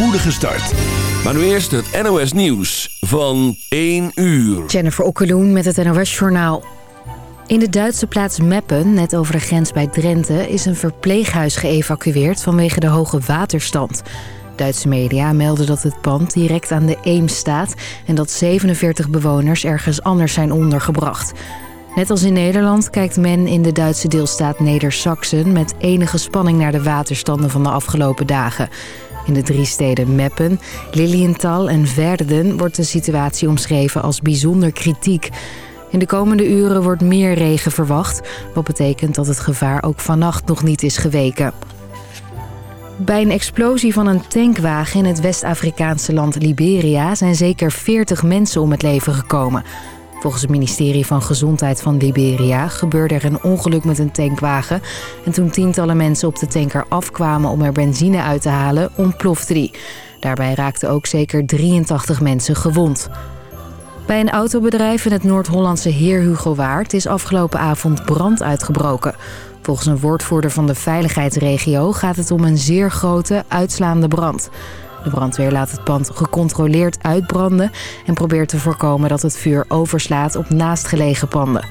spoedige start. Maar nu eerst het NOS Nieuws van 1 uur. Jennifer Okkeloen met het NOS Journaal. In de Duitse plaats Meppen, net over de grens bij Drenthe... is een verpleeghuis geëvacueerd vanwege de hoge waterstand. Duitse media melden dat het pand direct aan de Eems staat... en dat 47 bewoners ergens anders zijn ondergebracht. Net als in Nederland kijkt men in de Duitse deelstaat Neder-Saxen... met enige spanning naar de waterstanden van de afgelopen dagen... In de drie steden Meppen, Lilienthal en Verden wordt de situatie omschreven als bijzonder kritiek. In de komende uren wordt meer regen verwacht, wat betekent dat het gevaar ook vannacht nog niet is geweken. Bij een explosie van een tankwagen in het West-Afrikaanse land Liberia zijn zeker 40 mensen om het leven gekomen. Volgens het ministerie van Gezondheid van Liberia gebeurde er een ongeluk met een tankwagen. En toen tientallen mensen op de tanker afkwamen om er benzine uit te halen, ontplofte die. Daarbij raakten ook zeker 83 mensen gewond. Bij een autobedrijf in het Noord-Hollandse Heer Hugo Waard is afgelopen avond brand uitgebroken. Volgens een woordvoerder van de veiligheidsregio gaat het om een zeer grote, uitslaande brand. De brandweer laat het pand gecontroleerd uitbranden... en probeert te voorkomen dat het vuur overslaat op naastgelegen panden.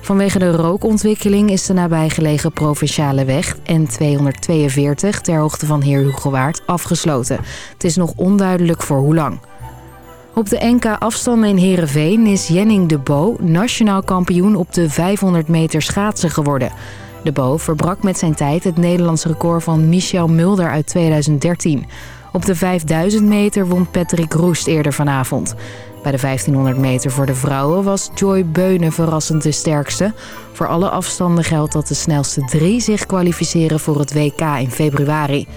Vanwege de rookontwikkeling is de nabijgelegen provinciale weg N242 ter hoogte van Heer Hugowaard afgesloten. Het is nog onduidelijk voor hoe lang. Op de NK afstanden in Heerenveen is Jenning de Bo nationaal kampioen op de 500 meter schaatsen geworden. De Bo verbrak met zijn tijd het Nederlands record van Michel Mulder uit 2013. Op de 5000 meter won Patrick Roest eerder vanavond. Bij de 1500 meter voor de vrouwen was Joy Beunen verrassend de sterkste. Voor alle afstanden geldt dat de snelste drie zich kwalificeren voor het WK in februari.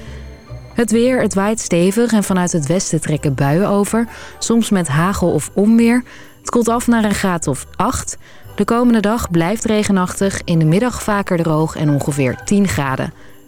Het weer, het waait stevig en vanuit het westen trekken buien over. Soms met hagel of onweer. Het koelt af naar een graad of 8. De komende dag blijft regenachtig, in de middag vaker droog en ongeveer 10 graden.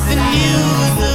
ZFM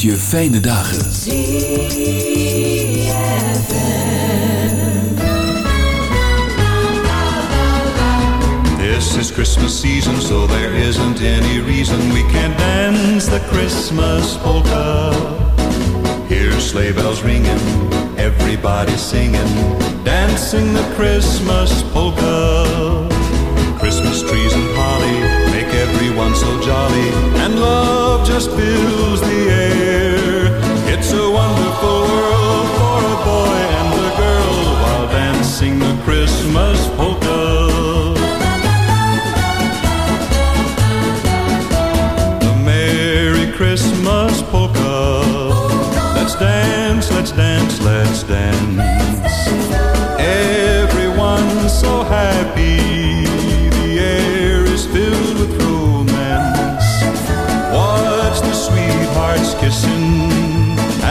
je fijne dagen. This is Christmas season, so there isn't any reason we can't dance the Christmas polka. Hear sleigh bells ringing, everybody singing, dancing the Christmas polka. Christmas trees and everyone so jolly, and love just fills the air. It's a wonderful world for a boy and a girl while dancing the Christmas polka. The Merry Christmas polka. Let's dance, let's dance, let's dance.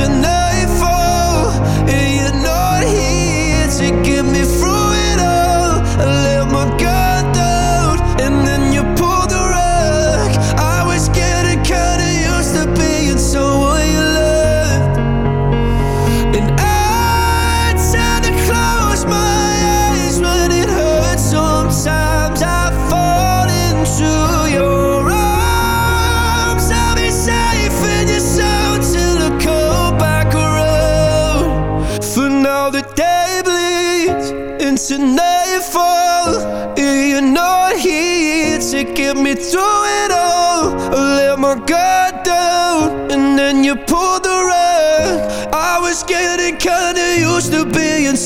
into nightfall,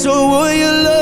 being someone you love,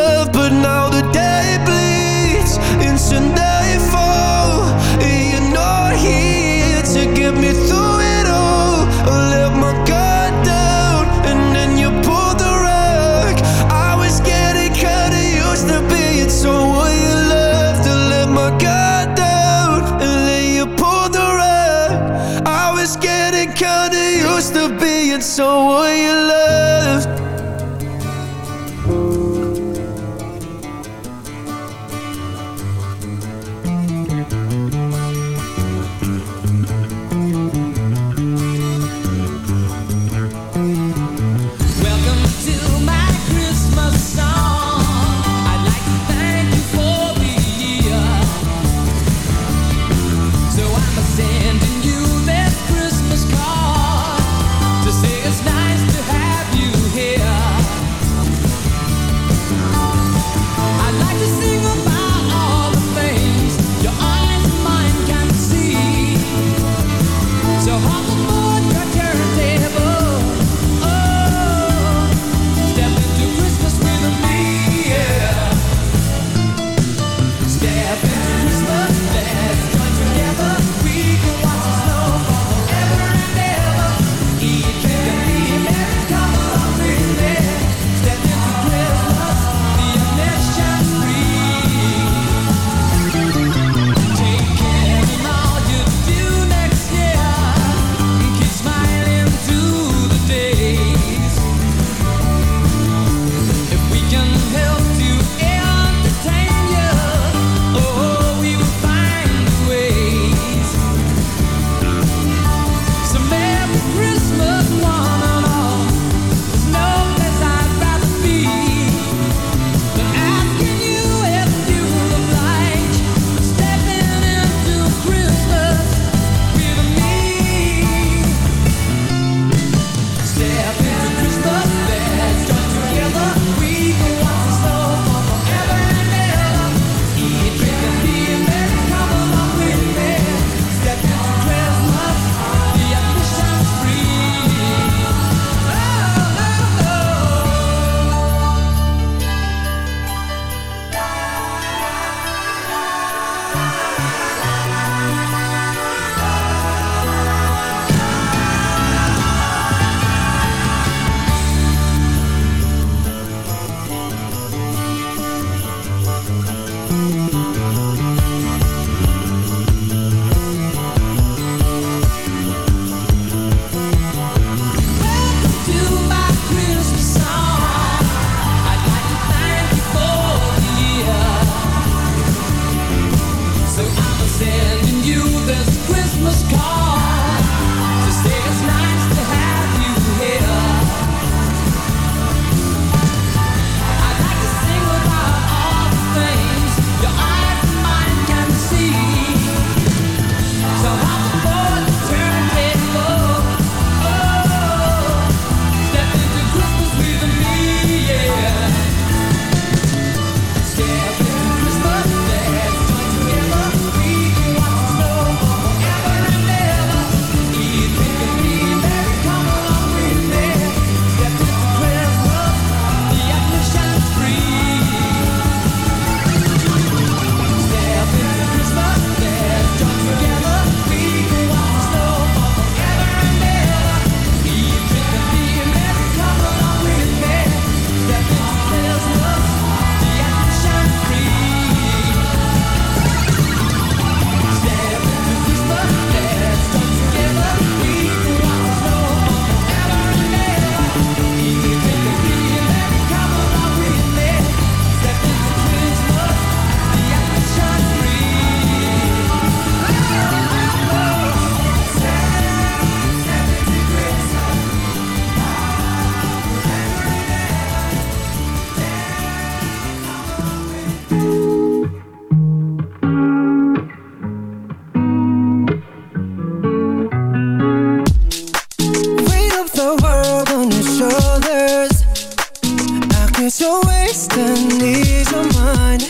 So wasting is your mind.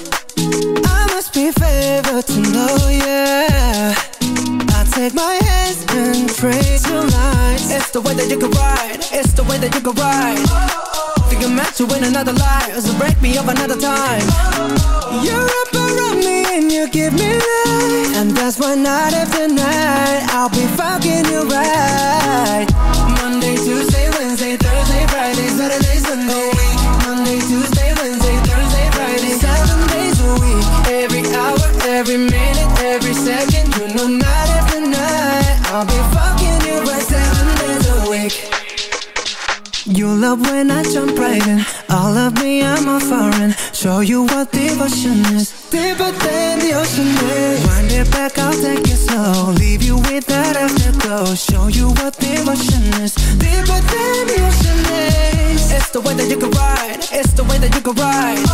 I must be favored to know, yeah. I take my hands and praise your It's the way that you can ride. It's the way that you can ride. Think I'm meant to win another life? So break me up another time. You're up around me and you give me life. And that's why night after night I'll be fucking you right. Monday, Tuesday, Wednesday, Thursday, Friday, Saturday, Sunday. Tuesday, Wednesday, Thursday, Friday. Seven days a week. Every hour, every minute, every second. You know night after night. I'll be fucking you love when I jump right in. All of me, I'm a foreign. Show you what devotion is. Deeper than the ocean is. Wind it back, I'll take it slow. Leave you with that afterglow. Show you what devotion is. Deeper than the ocean is. It's the way that you can ride. It's the way that you can ride.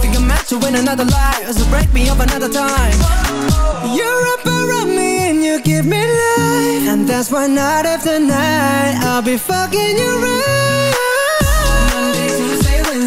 Think I'm meant to win another life. So break me up another time. You're up around me and you give me life. And that's why night after night I'll be fucking you right